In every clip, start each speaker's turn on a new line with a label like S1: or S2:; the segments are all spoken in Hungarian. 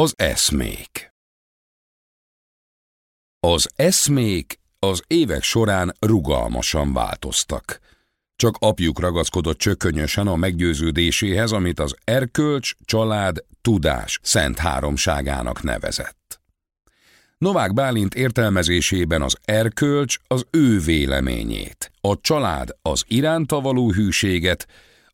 S1: Az eszmék Az eszmék az évek során rugalmasan változtak. Csak apjuk ragaszkodott csökönyösen a meggyőződéséhez, amit az erkölcs, család, tudás szent háromságának nevezett. Novák Bálint értelmezésében az erkölcs az ő véleményét, a család az iránta való hűséget,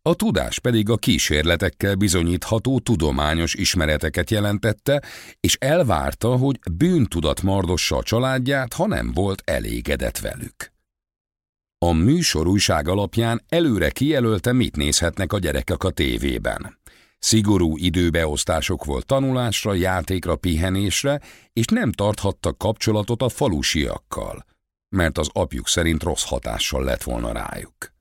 S1: a tudás pedig a kísérletekkel bizonyítható tudományos ismereteket jelentette, és elvárta, hogy bűntudat mardossa a családját, ha nem volt elégedett velük. A műsor újság alapján előre kijelölte, mit nézhetnek a gyerekek a tévében. Szigorú időbeosztások volt tanulásra, játékra, pihenésre, és nem tarthattak kapcsolatot a falusiakkal, mert az apjuk szerint rossz hatással lett volna rájuk.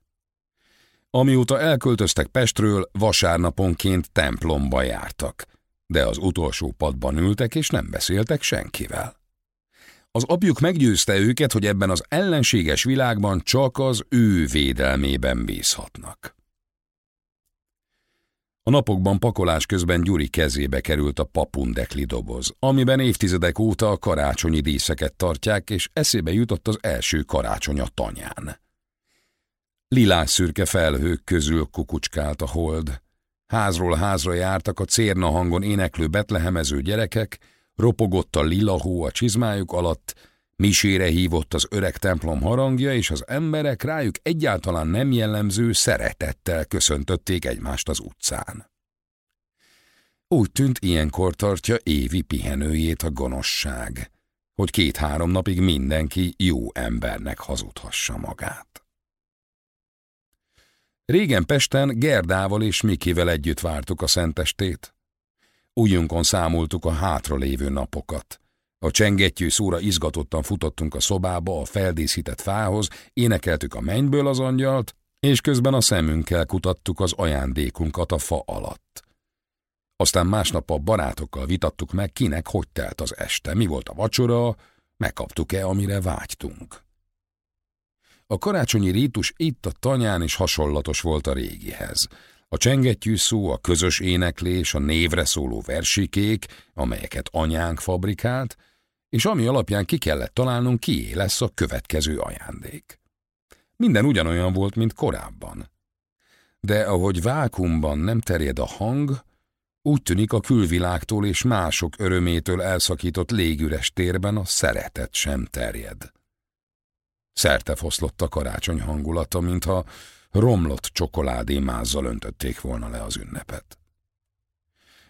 S1: Amióta elköltöztek Pestről, vasárnaponként templomba jártak, de az utolsó padban ültek és nem beszéltek senkivel. Az apjuk meggyőzte őket, hogy ebben az ellenséges világban csak az ő védelmében bízhatnak. A napokban pakolás közben Gyuri kezébe került a papundekli doboz, amiben évtizedek óta a karácsonyi díszeket tartják, és eszébe jutott az első karácsony a tanyán. Lilás szürke felhők közül kukucskált a hold. Házról házra jártak a cérna hangon éneklő betlehemező gyerekek, ropogott a lila hó a csizmájuk alatt, misére hívott az öreg templom harangja, és az emberek rájuk egyáltalán nem jellemző szeretettel köszöntötték egymást az utcán. Úgy tűnt ilyenkor tartja évi pihenőjét a gonoszság, hogy két-három napig mindenki jó embernek hazudhassa magát. Régen Pesten Gerdával és Mikivel együtt vártuk a szentestét. Újunkon számoltuk a hátralévő napokat. A csengettyű szóra izgatottan futottunk a szobába a feldíszített fához, énekeltük a mennyből az angyalt, és közben a szemünkkel kutattuk az ajándékunkat a fa alatt. Aztán másnap a barátokkal vitattuk meg, kinek hogy telt az este, mi volt a vacsora, megkaptuk-e, amire vágytunk. A karácsonyi rítus itt a tanyán is hasonlatos volt a régihez. A csengettyű szó, a közös éneklés, a névre szóló versikék, amelyeket anyánk fabrikált, és ami alapján ki kellett találnunk, kié lesz a következő ajándék. Minden ugyanolyan volt, mint korábban. De ahogy vákumban nem terjed a hang, úgy tűnik a külvilágtól és mások örömétől elszakított légüres térben a szeretet sem terjed. Szerte foszlott a karácsony hangulata, mintha romlott csokoládé mázzal öntötték volna le az ünnepet.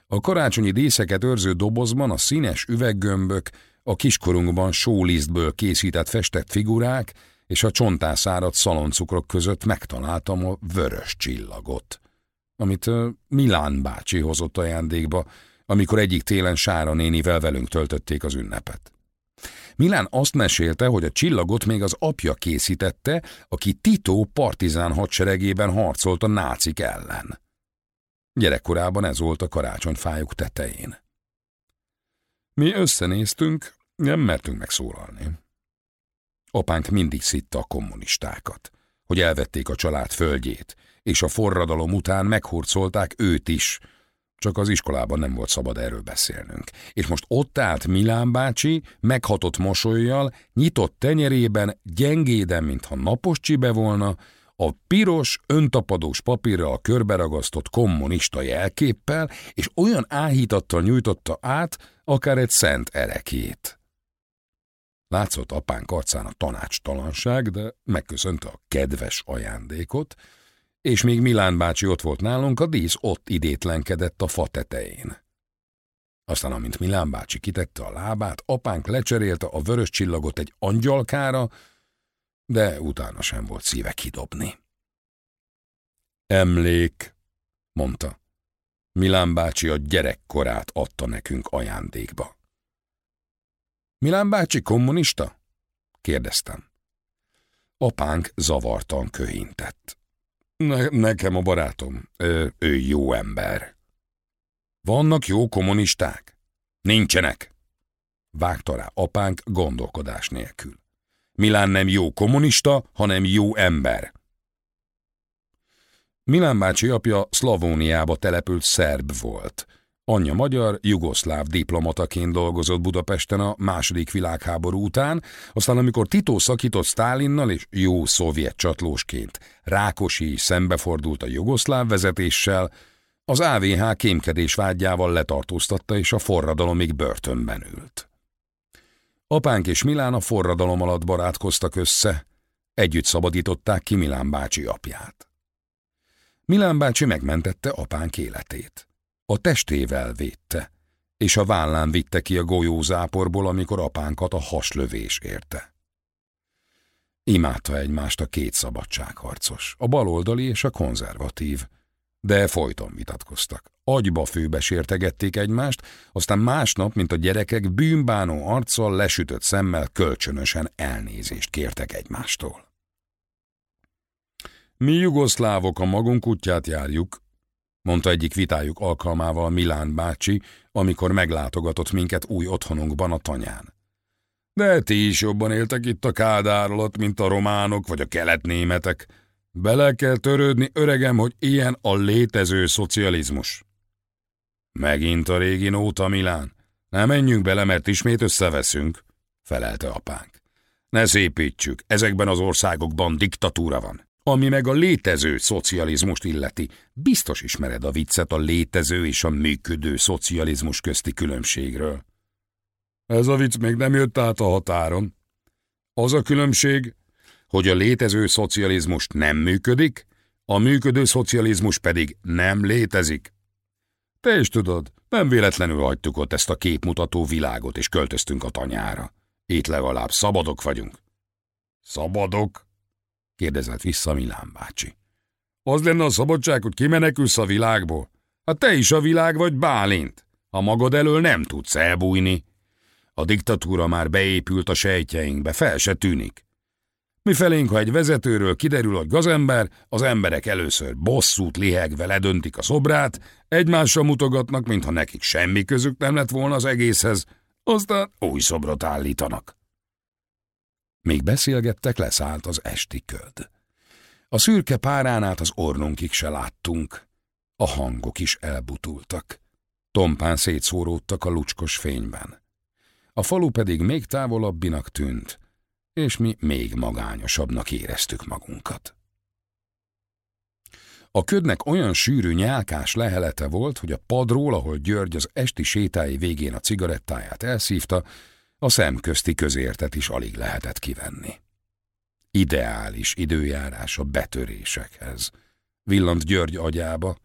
S1: A karácsonyi díszeket őrző dobozban a színes üveggömbök, a kiskorunkban sólíztből készített festett figurák és a csontászárat szaloncukrok között megtaláltam a vörös csillagot, amit Milán bácsi hozott ajándékba, amikor egyik télen Sára nénivel velünk töltötték az ünnepet. Milán azt mesélte, hogy a csillagot még az apja készítette, aki Tito partizán hadseregében harcolt a nácik ellen. Gyerekkorában ez volt a karácsonyfájuk tetején. Mi összenéztünk, nem mertünk megszólalni. Apánk mindig szitta a kommunistákat, hogy elvették a család földjét, és a forradalom után meghurcolták őt is, csak az iskolában nem volt szabad erről beszélnünk. És most ott állt Milán bácsi, meghatott mosolyjal, nyitott tenyerében, gyengéden, mintha napos csibe volna, a piros, öntapadós papírra a körberagasztott kommunista jelképpel, és olyan áhítattal nyújtotta át, akár egy szent erekét. Látszott apánk arcán a tanácstalanság, de megköszönte a kedves ajándékot, és még Milán bácsi ott volt nálunk, a dísz ott idétlenkedett a fa tetején. Aztán, amint Milán bácsi kitette a lábát, apánk lecserélte a vörös csillagot egy angyalkára, de utána sem volt szíve kidobni. Emlék, mondta. Milán bácsi a gyerekkorát adta nekünk ajándékba. Milán bácsi kommunista? kérdeztem. Apánk zavartan köhintett. Ne, nekem a barátom. Ő, ő jó ember. Vannak jó kommunisták? Nincsenek. Vágta rá apánk gondolkodás nélkül. Milán nem jó kommunista, hanem jó ember. Milán bácsi apja Szlavóniába települt szerb volt. Anyja magyar, jugoszláv diplomataként dolgozott Budapesten a második világháború után, aztán amikor Tito szakított Stálinnal és jó szovjet csatlósként Rákosi szembefordult a jugoszláv vezetéssel, az AVH kémkedés vágyával letartóztatta és a forradalomig börtönben ült. Apánk és Milán a forradalom alatt barátkoztak össze, együtt szabadították ki Milán bácsi apját. Milán bácsi megmentette apánk életét. A testével védte, és a vállán vitte ki a golyózáporból, amikor apánkat a haslövés érte. Imádta egymást a két szabadságharcos, a baloldali és a konzervatív, de folyton vitatkoztak. Agyba főbe sértegették egymást, aztán másnap, mint a gyerekek, bűnbánó arccal, lesütött szemmel kölcsönösen elnézést kértek egymástól. Mi jugoszlávok a magunk útját járjuk, mondta egyik vitájuk alkalmával Milán bácsi, amikor meglátogatott minket új otthonunkban a tanyán. De ti is jobban éltek itt a Kádár alatt, mint a románok vagy a keletnémetek. Bele kell törődni, öregem, hogy ilyen a létező szocializmus. Megint a régi nóta, Milán. Nem menjünk bele, mert ismét összeveszünk, felelte apánk. Ne szépítsük, ezekben az országokban diktatúra van. Ami meg a létező szocializmust illeti, biztos ismered a viccet a létező és a működő szocializmus közti különbségről. Ez a vicc még nem jött át a határon. Az a különbség, hogy a létező szocializmus nem működik, a működő szocializmus pedig nem létezik. Te is tudod, nem véletlenül hagytuk ott ezt a képmutató világot, és költöztünk a tanyára. Itt legalább szabadok vagyunk. Szabadok? Kérdezett vissza Milán bácsi. Az lenne a szabadság, hogy kimenekülsz a világból? Hát te is a világ vagy Bálint. A magad elől nem tudsz elbújni. A diktatúra már beépült a sejtjeinkbe, fel se tűnik. Mi felénk, ha egy vezetőről kiderül, hogy gazember, az emberek először bosszút lihegve ledöntik a szobrát, egymásra mutogatnak, mintha nekik semmi közük nem lett volna az egészhez, aztán új szobrot állítanak. Még beszélgettek, leszállt az esti köd. A szürke párán át az ornunkig se láttunk. A hangok is elbutultak. Tompán szétszóródtak a lucskos fényben. A falu pedig még távolabbinak tűnt, és mi még magányosabbnak éreztük magunkat. A ködnek olyan sűrű nyálkás lehelete volt, hogy a padról, ahol György az esti sétái végén a cigarettáját elszívta, a szemközti közértet is alig lehetett kivenni. Ideális időjárás a betörésekhez. Villant György agyába,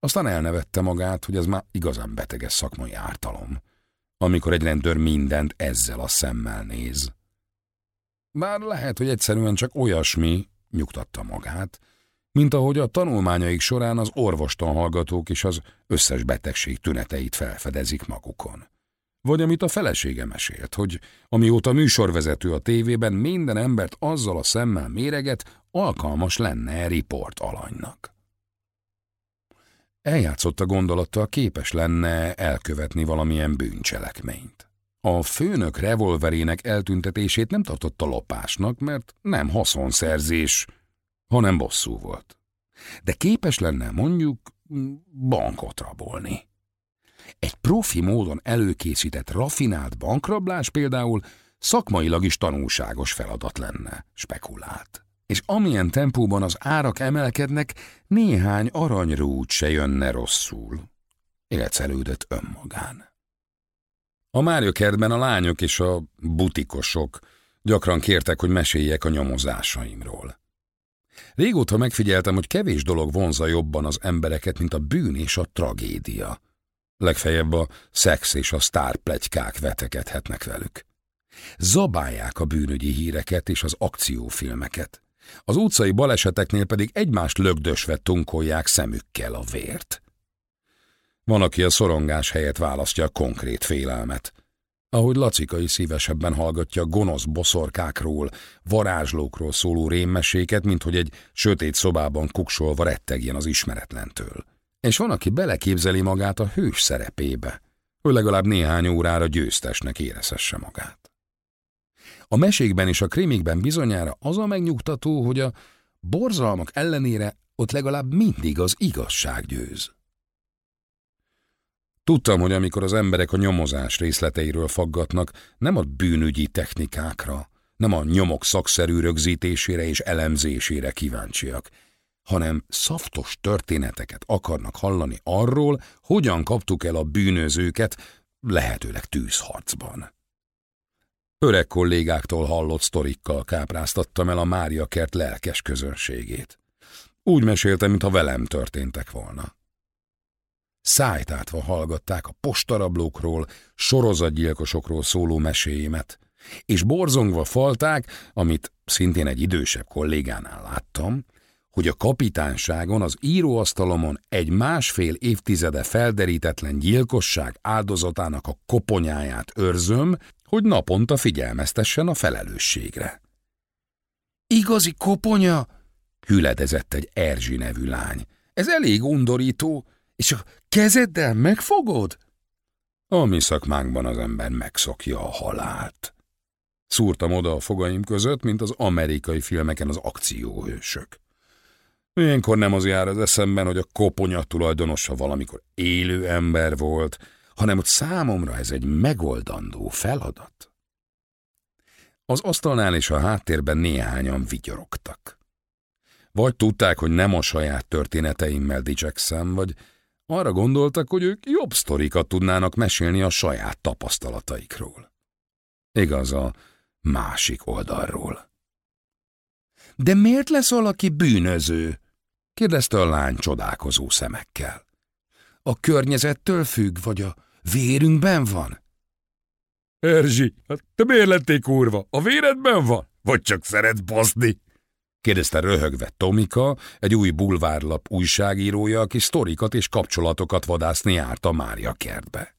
S1: aztán elnevette magát, hogy ez már igazán beteges szakmai ártalom, amikor egy rendőr mindent ezzel a szemmel néz. Bár lehet, hogy egyszerűen csak olyasmi, nyugtatta magát, mint ahogy a tanulmányaik során az orvostan hallgatók is az összes betegség tüneteit felfedezik magukon. Vagy amit a felesége mesélt, hogy amióta műsorvezető a tévében minden embert azzal a szemmel méreget, alkalmas lenne riport alanynak. Eljátszott a gondolattal, képes lenne elkövetni valamilyen bűncselekményt. A főnök revolverének eltüntetését nem tartotta lopásnak, mert nem haszonszerzés, hanem bosszú volt. De képes lenne mondjuk bankot rabolni. Egy profi módon előkészített rafinált bankrablás például szakmailag is tanulságos feladat lenne, spekulált. És amilyen tempóban az árak emelkednek, néhány aranyrút se jönne rosszul. Életszelődött önmagán. A Márjökertben a lányok és a butikosok gyakran kértek, hogy meséljek a nyomozásaimról. Régóta megfigyeltem, hogy kevés dolog vonza jobban az embereket, mint a bűn és a tragédia. Legfeljebb a szex és a sztárplegykák vetekedhetnek velük. Zabálják a bűnügyi híreket és az akciófilmeket. Az utcai baleseteknél pedig egymást lögdösve tunkolják szemükkel a vért. Van, aki a szorongás helyett választja a konkrét félelmet. Ahogy Lacika is szívesebben hallgatja gonosz boszorkákról, varázslókról szóló rémmeséket, mint hogy egy sötét szobában kuksolva rettegjen az ismeretlentől. És van, aki beleképzeli magát a hős szerepébe, hogy legalább néhány órára győztesnek érezhesse magát. A mesékben és a krimikben bizonyára az a megnyugtató, hogy a borzalmak ellenére ott legalább mindig az igazság győz. Tudtam, hogy amikor az emberek a nyomozás részleteiről faggatnak, nem a bűnügyi technikákra, nem a nyomok szakszerű rögzítésére és elemzésére kíváncsiak, hanem szaftos történeteket akarnak hallani arról, hogyan kaptuk el a bűnözőket, lehetőleg tűzharcban. Öreg kollégáktól hallott sztorikkal kápráztattam el a Mária kert lelkes közönségét. Úgy meséltem, mintha velem történtek volna. Szájtátva hallgatták a postarablókról, sorozatgyilkosokról szóló meséimet, és borzongva falták, amit szintén egy idősebb kollégánál láttam, hogy a kapitánságon az íróasztalomon egy másfél évtizede felderítetlen gyilkosság áldozatának a koponyáját őrzöm, hogy naponta figyelmeztessen a felelősségre. Igazi koponya? hüledezett egy Erzsi nevű lány. Ez elég undorító, és a kezeddel megfogod? A mi szakmánkban az ember megszokja a halált. Szúrtam oda a fogaim között, mint az amerikai filmeken az akcióhősök. Ilyenkor nem az jár az eszemben, hogy a koponya tulajdonosa valamikor élő ember volt, hanem hogy számomra ez egy megoldandó feladat. Az asztalnál és a háttérben néhányan vigyorogtak. Vagy tudták, hogy nem a saját történeteimmel dicsekszem, vagy arra gondoltak, hogy ők jobb sztorikat tudnának mesélni a saját tapasztalataikról. Igaz, a másik oldalról. De miért lesz valaki bűnöző? Kérdezte a lány csodálkozó szemekkel. A környezettől függ, vagy a vérünkben van? Erzsi, hát te miért lettél kurva? A véredben van? Vagy csak szeretsz baszni? kérdezte röhögve Tomika, egy új bulvárlap újságírója, aki sztorikat és kapcsolatokat vadászni járt a Mária kertbe.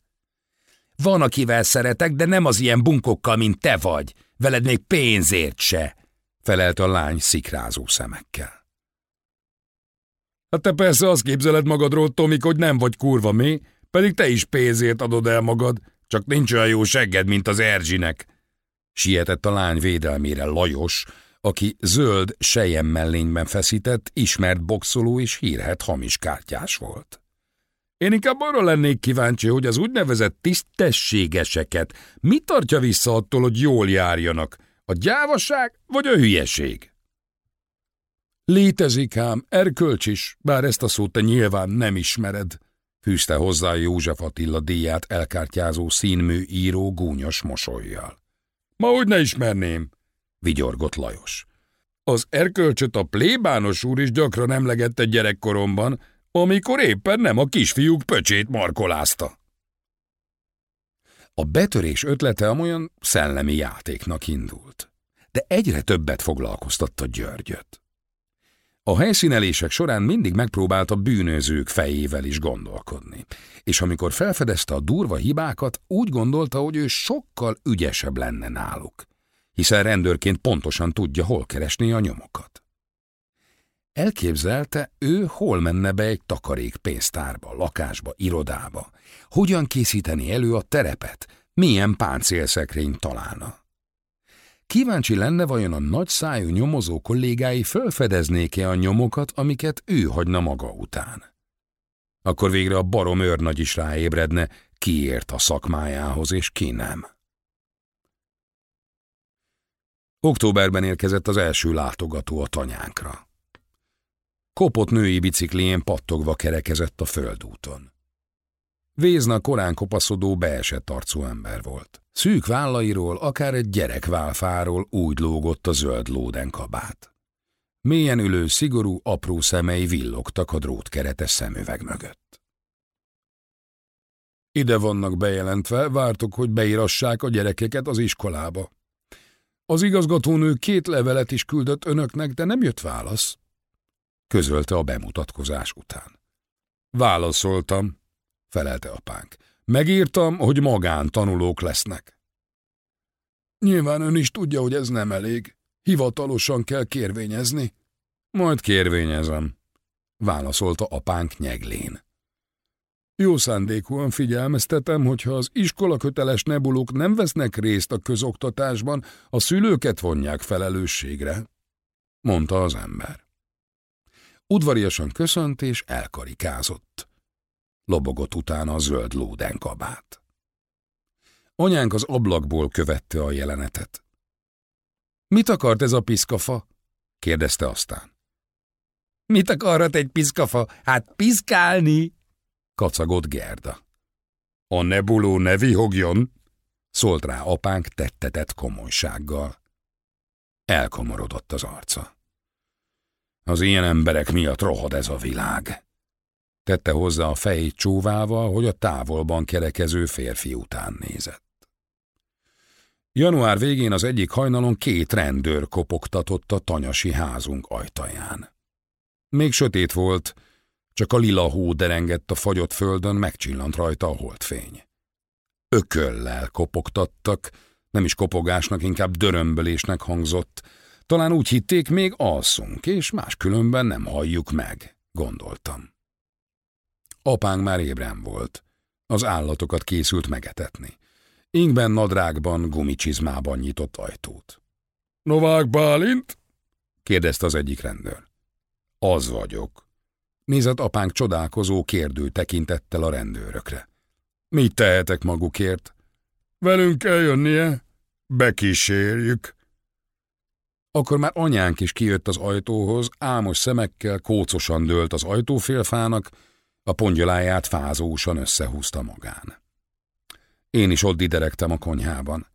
S1: Van, akivel szeretek, de nem az ilyen bunkokkal, mint te vagy. Veled még pénzért se, felelt a lány szikrázó szemekkel. Hát te persze azt képzeled magadról, Tomik, hogy nem vagy kurva mi, pedig te is pénzért adod el magad, csak nincs olyan jó segged, mint az Erzsinek. Sietett a lány védelmére Lajos, aki zöld sejem mellényben feszített, ismert boxoló és hírhet hamis kártyás volt. Én inkább arra lennék kíváncsi, hogy az úgynevezett tisztességeseket mi tartja vissza attól, hogy jól járjanak, a gyávaság vagy a hülyeség? Létezik ám, erkölcs is, bár ezt a szót te nyilván nem ismered, fűzte hozzá József Attila díját elkártyázó színmű író gúnyos mosolyjal. Ma úgy ne ismerném, vigyorgott Lajos. Az erkölcsöt a plébános úr is gyakran emlegette gyerekkoromban, amikor éppen nem a kisfiúk pöcsét markolázta. A betörés ötlete amolyan szellemi játéknak indult, de egyre többet foglalkoztatta Györgyöt. A helyszínelések során mindig megpróbálta bűnözők fejével is gondolkodni, és amikor felfedezte a durva hibákat, úgy gondolta, hogy ő sokkal ügyesebb lenne náluk, hiszen rendőrként pontosan tudja, hol keresni a nyomokat. Elképzelte, ő hol menne be egy takarék pénztárba, lakásba, irodába, hogyan készíteni elő a terepet, milyen páncélszekrényt találna. Kíváncsi lenne vajon a nagy szájú nyomozó kollégái felfedeznék-e a nyomokat, amiket ő hagyna maga után. Akkor végre a barom őrnagy is ráébredne, ki ért a szakmájához és ki nem. Októberben érkezett az első látogató a tanyánkra. Kopott női biciklién pattogva kerekezett a földúton. Vézna korán kopaszodó, beesett arcú ember volt. Szűk vállairól, akár egy gyerek válfáról úgy lógott a zöld lóden kabát. Mélyen ülő, szigorú, apró szemei villogtak a drótkeretes szemüveg mögött. Ide vannak bejelentve, vártok, hogy beírassák a gyerekeket az iskolába. Az igazgatónő két levelet is küldött önöknek, de nem jött válasz. Közölte a bemutatkozás után. Válaszoltam, felelte apánk. Megírtam, hogy magán tanulók lesznek. Nyilván ön is tudja, hogy ez nem elég. Hivatalosan kell kérvényezni. Majd kérvényezem, válaszolta apánk nyeglén. Jó szándékúan figyelmeztetem, hogyha az iskola köteles nebulók nem vesznek részt a közoktatásban, a szülőket vonják felelősségre, mondta az ember. Udvariasan köszönt és elkarikázott. Lobogott utána a zöld lódenkabát. Anyánk az ablakból követte a jelenetet. Mit akart ez a piszkafa? kérdezte aztán. Mit akarhat egy piszkafa? Hát piszkálni! kacagott Gerda. A nebuló ne vihogjon, szólt rá apánk tettetett komolysággal. Elkomorodott az arca. Az ilyen emberek miatt rohad ez a világ. Tette hozzá a fejét csóvával, hogy a távolban kerekező férfi után nézett. Január végén az egyik hajnalon két rendőr kopogtatott a tanyasi házunk ajtaján. Még sötét volt, csak a lila hó derengett a fagyott földön, megcsillant rajta a holdfény. Ököllel kopogtattak, nem is kopogásnak, inkább dörömbölésnek hangzott. Talán úgy hitték, még alszunk, és máskülönben nem halljuk meg, gondoltam. Apánk már ébren volt. Az állatokat készült megetetni. Ingben nadrágban, gumicsizmában nyitott ajtót. Novák Bálint? kérdezte az egyik rendőr. Az vagyok. Nézett apánk csodálkozó, kérdő tekintettel a rendőrökre. Mit tehetek magukért? Velünk kell jönnie? Bekísérjük. Akkor már anyánk is kijött az ajtóhoz, álmos szemekkel kócosan dőlt az ajtófélfának, a pongyoláját fázósan összehúzta magán. Én is ott diderektem a konyhában.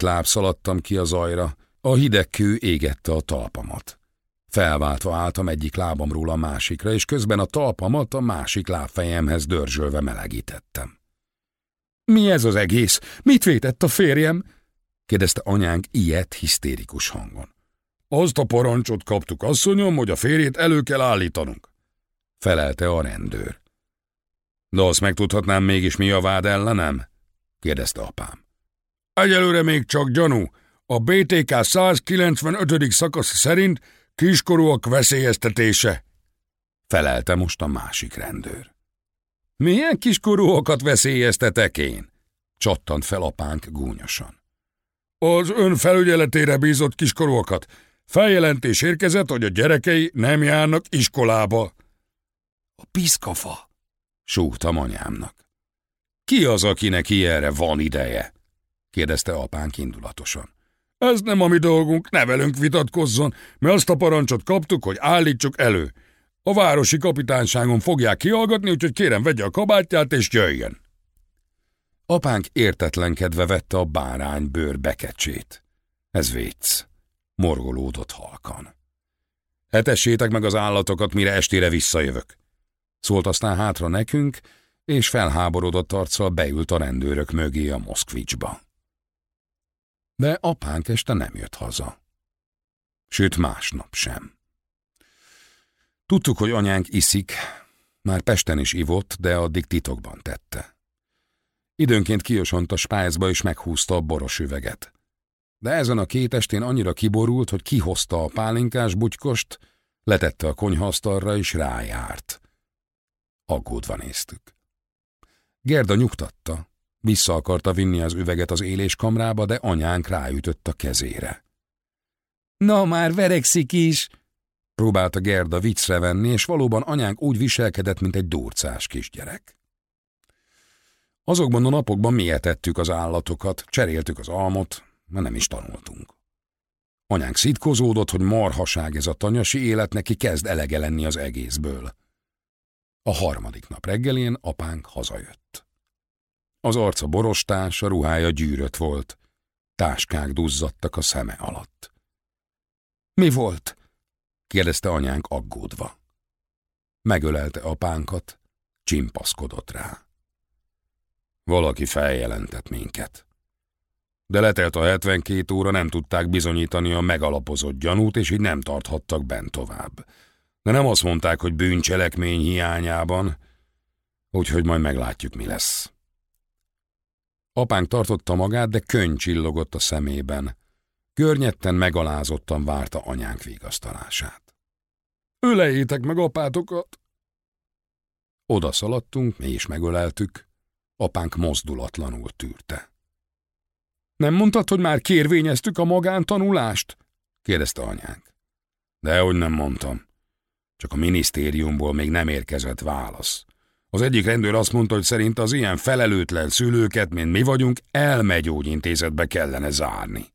S1: láb szaladtam ki a zajra, a hideg kő égette a talpamat. Felváltva álltam egyik lábamról a másikra, és közben a talpamat a másik lábfejemhez dörzsölve melegítettem. Mi ez az egész? Mit vétett a férjem? kérdezte anyánk ilyet hisztérikus hangon. Azt a parancsot kaptuk, asszonyom, hogy a férjét elő kell állítanunk felelte a rendőr. De azt megtudhatnám mégis, mi a vád ellenem? kérdezte apám. Egyelőre még csak gyanú. A BTK 195. szakasz szerint kiskorúak veszélyeztetése, felelte most a másik rendőr. Milyen kiskorúakat veszélyeztetek én? csattant fel apánk gúnyosan. Az ön felügyeletére bízott kiskorúakat. Feljelentés érkezett, hogy a gyerekei nem járnak iskolába. A piszkafa, súgtam anyámnak. Ki az, akinek ilyenre van ideje? kérdezte apánk indulatosan. Ez nem a mi dolgunk, ne velünk vitatkozzon, mert azt a parancsot kaptuk, hogy állítsuk elő. A városi kapitányságon fogják kihallgatni, úgyhogy kérem vegye a kabátját és jöjjön. Apánk értetlenkedve vette a bárány bőr bekecsét. Ez vicc. Morgolódott halkan. Hetessétek meg az állatokat, mire estére visszajövök. Szólt aztán hátra nekünk, és felháborodott arccal beült a rendőrök mögé a Moszkvicsba. De apánk este nem jött haza. Sőt, másnap sem. Tudtuk, hogy anyánk iszik, már Pesten is ivott, de addig titokban tette. Időnként kiosont a spájzba és meghúzta a boros üveget. De ezen a két estén annyira kiborult, hogy kihozta a pálinkás butykost, letette a konyhasztalra és rájárt. Aggódva néztük. Gerda nyugtatta. Vissza akarta vinni az üveget az éléskamrába, de anyánk ráütött a kezére. Na már verekszik is! Próbálta Gerda viccre venni, és valóban anyánk úgy viselkedett, mint egy durcás kisgyerek. Azokban a napokban mi etettük az állatokat, cseréltük az almot, mert nem is tanultunk. Anyánk szitkozódott, hogy marhaság ez a tanyasi élet, neki kezd elege lenni az egészből. A harmadik nap reggelén apánk hazajött. Az arca borostás, a ruhája gyűrött volt. Táskák duzzadtak a szeme alatt. Mi volt? kérdezte anyánk aggódva. Megölelte apánkat, csimpaszkodott rá. Valaki feljelentett minket. De letelt a 72 óra, nem tudták bizonyítani a megalapozott gyanút, és így nem tarthattak bent tovább de nem azt mondták, hogy bűncselekmény hiányában, úgyhogy majd meglátjuk, mi lesz. Apánk tartotta magát, de könny csillogott a szemében. Környetten megalázottan várta anyánk vigasztalását. Ölejétek meg apátokat! Oda szaladtunk, mi is megöleltük. Apánk mozdulatlanul tűrte. Nem mondtad, hogy már kérvényeztük a magántanulást? kérdezte anyánk. Dehogy nem mondtam. Csak a minisztériumból még nem érkezett válasz. Az egyik rendőr azt mondta, hogy szerint az ilyen felelőtlen szülőket, mint mi vagyunk, elmegyógyintézetbe kellene zárni.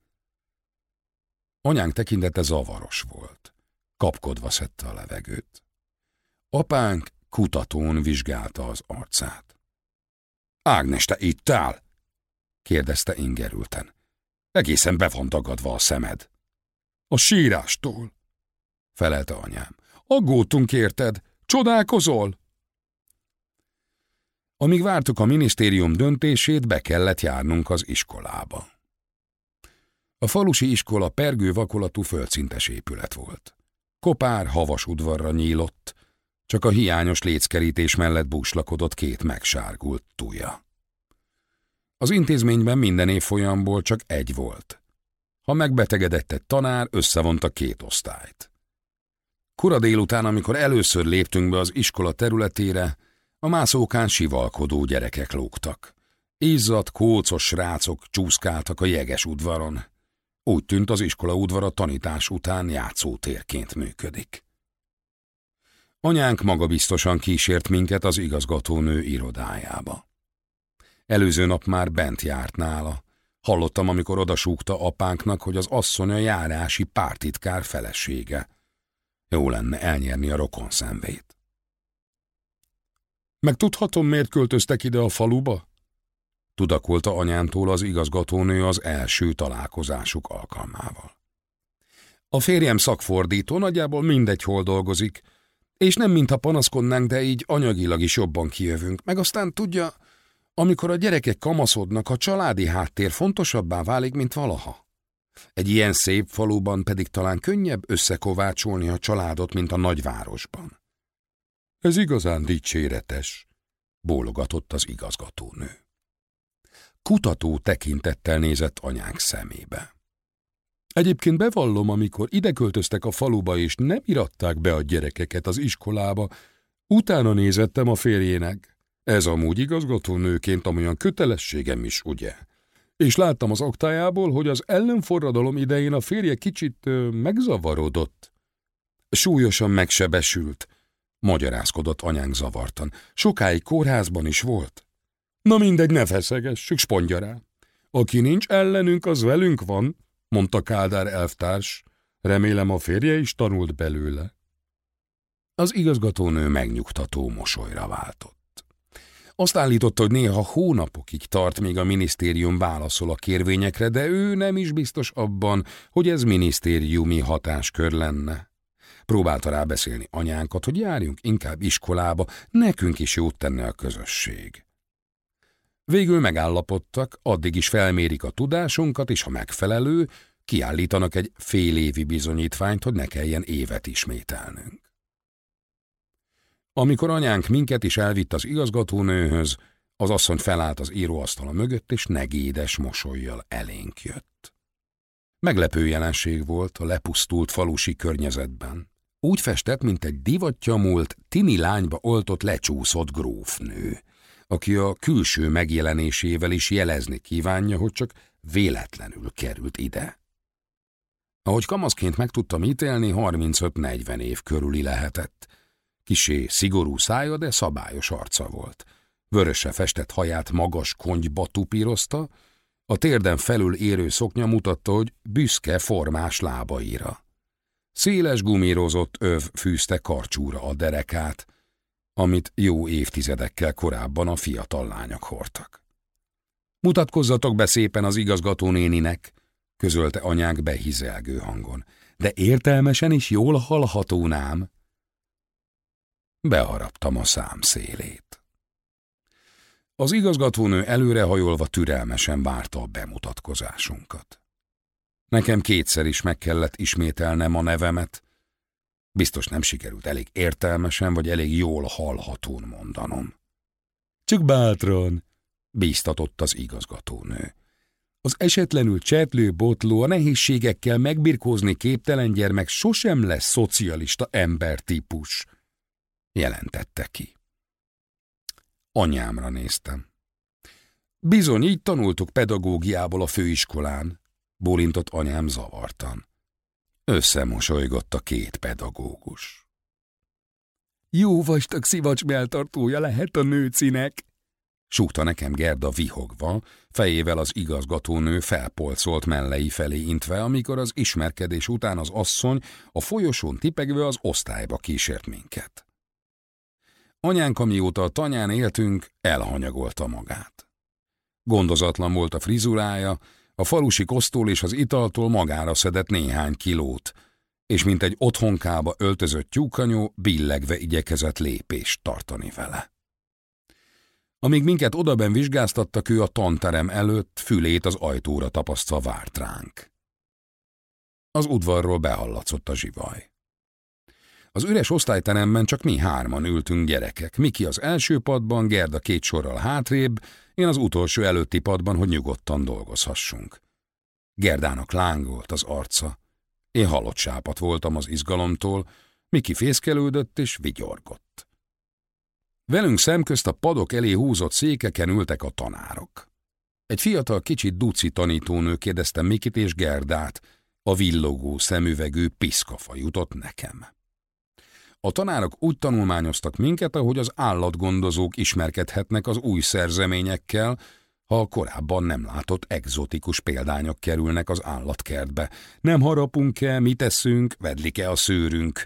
S1: Anyánk tekintete zavaros volt. Kapkodva szedte a levegőt. Apánk kutatón vizsgálta az arcát. Ágnes, te itt áll? kérdezte ingerülten. Egészen be van tagadva a szemed. A sírástól, felelte anyám. Aggódtunk érted, csodálkozol? Amíg vártuk a minisztérium döntését, be kellett járnunk az iskolába. A falusi iskola pergő vakolatú földszintes épület volt. Kopár, havas udvarra nyílott, csak a hiányos léckerítés mellett búslakodott két megsárgult túja. Az intézményben minden évfolyamból csak egy volt. Ha megbetegedett egy tanár, összevonta két osztályt. Kura délután, amikor először léptünk be az iskola területére, a mászókán sivalkodó gyerekek lógtak. Izzadt, kócos srácok csúszkáltak a jeges udvaron. Úgy tűnt az iskola udvara tanítás után játszótérként működik. Anyánk magabiztosan kísért minket az igazgatónő irodájába. Előző nap már bent járt nála. Hallottam, amikor odasúgta apánknak, hogy az asszony a járási pártitkár felesége. Jó lenne elnyerni a rokon szemvét. Megtudhatom, miért költöztek ide a faluba? Tudakolta anyámtól az igazgatónő az első találkozásuk alkalmával. A férjem szakfordító, nagyjából mindegy, hol dolgozik, és nem mintha panaszkodnánk, de így anyagilag is jobban kijövünk, meg aztán tudja, amikor a gyerekek kamaszodnak, a családi háttér fontosabbá válik, mint valaha. Egy ilyen szép faluban pedig talán könnyebb összekovácsolni a családot, mint a nagyvárosban. Ez igazán dicséretes, bólogatott az igazgatónő. Kutató tekintettel nézett anyánk szemébe. Egyébként bevallom, amikor ide költöztek a faluba és nem iratták be a gyerekeket az iskolába, utána nézettem a férjének. Ez amúgy igazgatónőként amolyan kötelességem is, ugye? És láttam az aktájából, hogy az ellenforradalom idején a férje kicsit megzavarodott. Súlyosan megsebesült, magyarázkodott anyánk zavartan. Sokáig kórházban is volt. Na mindegy, ne feszegessük, spondja rá. Aki nincs ellenünk, az velünk van, mondta Kádár elvtárs. Remélem a férje is tanult belőle. Az igazgatónő megnyugtató mosolyra váltott. Azt állította, hogy néha hónapokig tart, még a minisztérium válaszol a kérvényekre, de ő nem is biztos abban, hogy ez minisztériumi hatáskör lenne. Próbálta rábeszélni anyánkat, hogy járjunk inkább iskolába, nekünk is jót tenne a közösség. Végül megállapodtak, addig is felmérik a tudásunkat, és ha megfelelő, kiállítanak egy fél évi bizonyítványt, hogy ne kelljen évet ismételnünk. Amikor anyánk minket is elvitt az igazgatónőhöz, az asszony felállt az íróasztala mögött, és negédes mosolyjal elénk jött. Meglepő jelenség volt a lepusztult falusi környezetben. Úgy festett, mint egy múlt, tini lányba oltott lecsúszott grófnő, aki a külső megjelenésével is jelezni kívánja, hogy csak véletlenül került ide. Ahogy kamaszként meg tudtam ítélni, 35-40 év körüli lehetett. Kisé szigorú szája, de szabályos arca volt. Vöröse festett haját magas konyba tupírozta, a térden felül érő szoknya mutatta, hogy büszke formás lábaira. Széles gumírozott öv fűzte karcsúra a derekát, amit jó évtizedekkel korábban a fiatal lányok hordtak. Mutatkozzatok be szépen az igazgatónéninek, közölte anyák behizelgő hangon, de értelmesen is jól hallható nám. Beharaptam a szám szélét. Az igazgatónő előrehajolva türelmesen várta a bemutatkozásunkat. Nekem kétszer is meg kellett ismételnem a nevemet, Biztos nem sikerült elég értelmesen vagy elég jól hallhatón mondanom. Csak bátran, bíztatott az igazgatónő. Az esetlenül csetlő botló a nehézségekkel megbirkózni képtelen gyermek sosem lesz szocialista embertípus, jelentette ki. Anyámra néztem. Bizony, így tanultuk pedagógiából a főiskolán, bólintott anyám zavartan. Összemosolygott a két pedagógus.
S2: Jó vastag szivacs melltartója lehet a nőcinek.
S1: Súgta nekem Gerda vihogva, fejével az igazgatónő felpolcolt mellei felé intve, amikor az ismerkedés után az asszony a folyosón tipegve az osztályba kísért minket. Anyánk, amióta a tanyán éltünk, elhanyagolta magát. Gondozatlan volt a frizurája, a falusi kosztól és az italtól magára szedett néhány kilót, és mint egy otthonkába öltözött tyúkanyó, billegve igyekezett lépést tartani vele. Amíg minket odaben vizsgáztattak, ő a tanterem előtt fülét az ajtóra tapasztva várt ránk. Az udvarról behallatszott a zsivaj. Az üres osztályteremben csak mi hárman ültünk gyerekek. Miki az első padban, Gerda két sorral hátrébb, én az utolsó előtti padban, hogy nyugodtan dolgozhassunk. Gerdának lángolt az arca. Én halott sápat voltam az izgalomtól, Miki fészkelődött és vigyorgott. Velünk szemközt a padok elé húzott székeken ültek a tanárok. Egy fiatal, kicsit duci tanítónő kérdezte Mikit és Gerdát, a villogó szemüvegű piszkafa jutott nekem. A tanárok úgy tanulmányoztak minket, ahogy az állatgondozók ismerkedhetnek az új szerzeményekkel, ha korábban nem látott egzotikus példányok kerülnek az állatkertbe. Nem harapunk-e, mit teszünk, vedlik-e a szőrünk.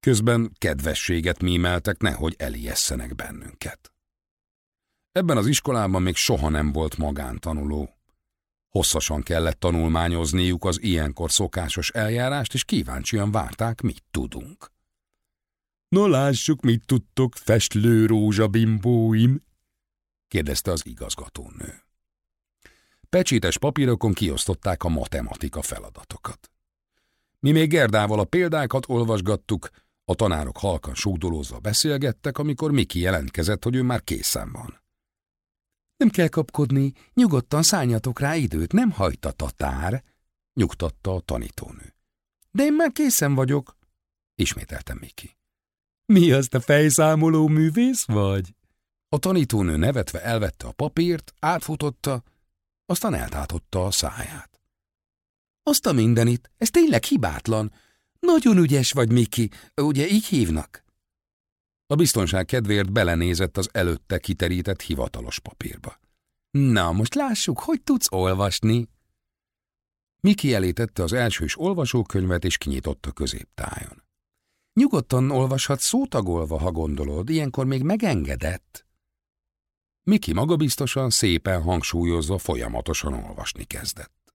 S1: Közben kedvességet mímeltek, nehogy elijesszenek bennünket. Ebben az iskolában még soha nem volt magántanuló. Hosszasan kellett tanulmányozniuk az ilyenkor szokásos eljárást, és kíváncsian várták, mit tudunk. No lássuk, mit tudtok, festlő rózsabimbóim, kérdezte az igazgatónő. Pecsétes papírokon kiosztották a matematika feladatokat. Mi még Gerdával a példákat olvasgattuk, a tanárok halkan súgdolózva beszélgettek, amikor Miki jelentkezett, hogy ő már készen van. Nem kell kapkodni, nyugodtan szálljatok rá időt, nem hajt a tatár, nyugtatta a tanítónő. De én már készen vagyok, ismételtem Miki. Mi az, te fejszámoló művész vagy? A tanítónő nevetve elvette a papírt, átfutotta, aztán eltátotta a száját. Azt a mindenit, ez tényleg hibátlan. Nagyon ügyes vagy, Miki, ugye így hívnak? A biztonság kedvéért belenézett az előtte kiterített hivatalos papírba. Na, most lássuk, hogy tudsz olvasni. Miki elétette az elsős olvasókönyvet, és kinyitotta középtájon. Nyugodtan olvashat szótagolva, ha gondolod, ilyenkor még megengedett. Miki magabiztosan, szépen hangsúlyozva folyamatosan olvasni kezdett.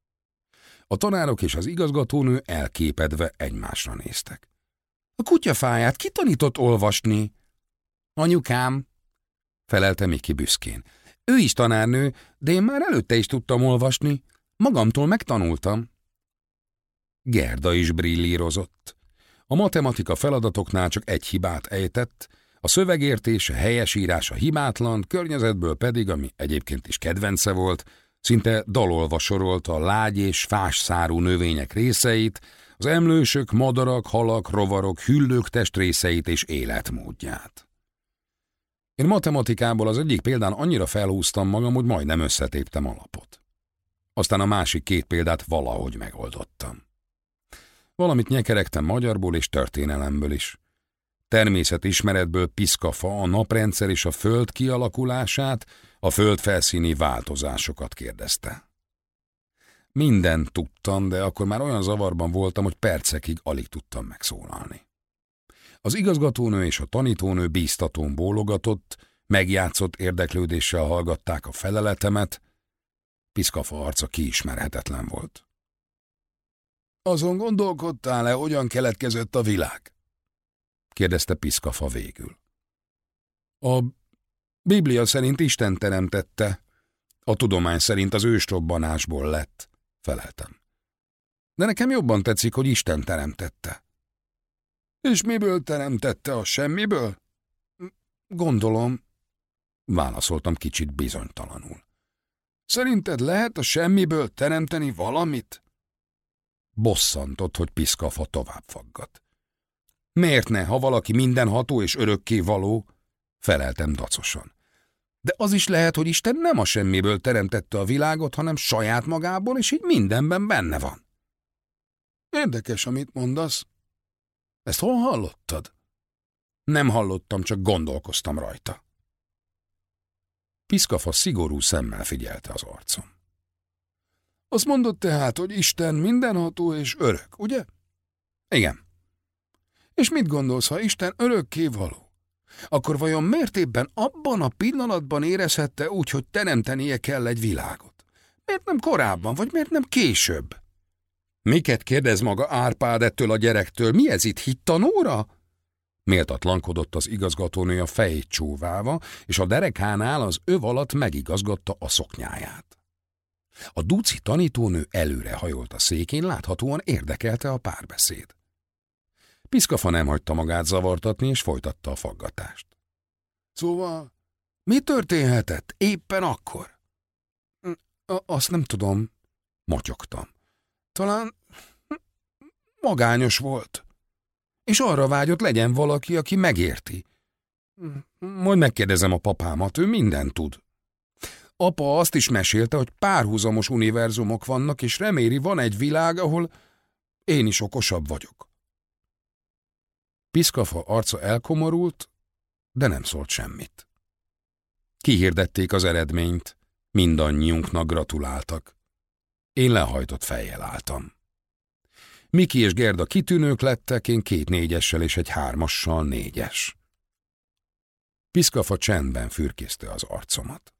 S1: A tanárok és az igazgatónő elképedve egymásra néztek. A kutyafáját kitanított olvasni? Anyukám, felelte Miki büszkén. Ő is tanárnő, de én már előtte is tudtam olvasni. Magamtól megtanultam. Gerda is brillírozott. A matematika feladatoknál csak egy hibát ejtett, a szövegértése, helyesírása hibátlan, környezetből pedig, ami egyébként is kedvence volt, szinte dalolva sorolta a lágy és fás szárú növények részeit, az emlősök, madarak, halak, rovarok, hüllők testrészeit és életmódját. Én matematikából az egyik példán annyira felhúztam magam, hogy majdnem összetéptem alapot. Aztán a másik két példát valahogy megoldottam. Valamit nyekeregtem magyarból és történelemből is. Természetismeretből piszkafa a naprendszer és a föld kialakulását, a föld felszíni változásokat kérdezte. Minden tudtam, de akkor már olyan zavarban voltam, hogy percekig alig tudtam megszólalni. Az igazgatónő és a tanítónő bíztatón bólogatott, megjátszott érdeklődéssel hallgatták a feleletemet, piszkafa arca kiismerhetetlen volt. Azon gondolkodtál-e, hogyan keletkezett a világ? kérdezte Piszkafa végül. A Biblia szerint Isten teremtette, a tudomány szerint az ősrobbanásból lett, feleltem. De nekem jobban tetszik, hogy Isten teremtette. És miből teremtette a semmiből? Gondolom, válaszoltam kicsit bizonytalanul. Szerinted lehet a semmiből teremteni valamit? Bosszantott, hogy piszkafa tovább faggat. Miért ne, ha valaki mindenható és örökké való? Feleltem dacosan. De az is lehet, hogy Isten nem a semmiből teremtette a világot, hanem saját magából, és így mindenben benne van. Érdekes, amit mondasz. Ezt hol hallottad? Nem hallottam, csak gondolkoztam rajta. Piszkafa szigorú szemmel figyelte az arcom. Azt mondod tehát, hogy Isten mindenható és örök, ugye? Igen. És mit gondolsz, ha Isten örökké való? Akkor vajon miért éppen abban a pillanatban érezhette úgy, hogy teremtenie kell egy világot? Miért nem korábban, vagy miért nem később? Miket kérdez maga Árpád ettől a gyerektől? Mi ez itt, hittanóra? Méltatlankodott az igazgatónő a fejét csóválva, és a derekánál az öv alatt megigazgatta a szoknyáját. A duci tanítónő előre hajolt a székén, láthatóan érdekelte a párbeszéd. Piszkafa nem hagyta magát zavartatni, és folytatta a faggatást. Szóval, mi történhetett éppen akkor? Hm, azt nem tudom, motyogtam. Talán magányos volt. És arra vágyott legyen valaki, aki megérti. Majd megkérdezem a papámat, ő mindent tud. Apa azt is mesélte, hogy párhuzamos univerzumok vannak, és reméli van egy világ, ahol én is okosabb vagyok. Piszkafa arca elkomorult, de nem szólt semmit. Kihirdették az eredményt, mindannyiunknak gratuláltak. Én lehajtott fejjel álltam. Miki és Gerda kitűnők lettek, én két négyessel és egy hármassal négyes. Piszkafa csendben fürkészte az arcomat.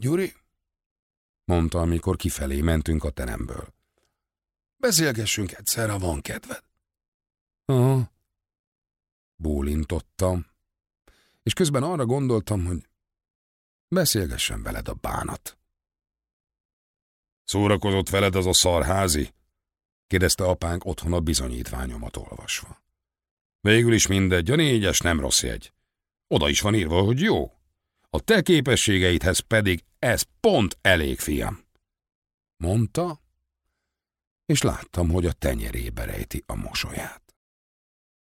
S1: Gyuri, mondta, amikor kifelé mentünk a teremből. Beszélgessünk egyszer, ha van kedved. Aha. Bólintottam, és közben arra gondoltam, hogy beszélgessen veled a bánat. Szórakozott veled az a szarházi? kérdezte apánk otthon a bizonyítványomat olvasva. Végül is mindegy, a négyes nem rossz jegy. Oda is van írva, hogy jó. A te képességeidhez pedig ez pont elég, fiam. Mondta, és láttam, hogy a tenyerébe rejti a mosolyát.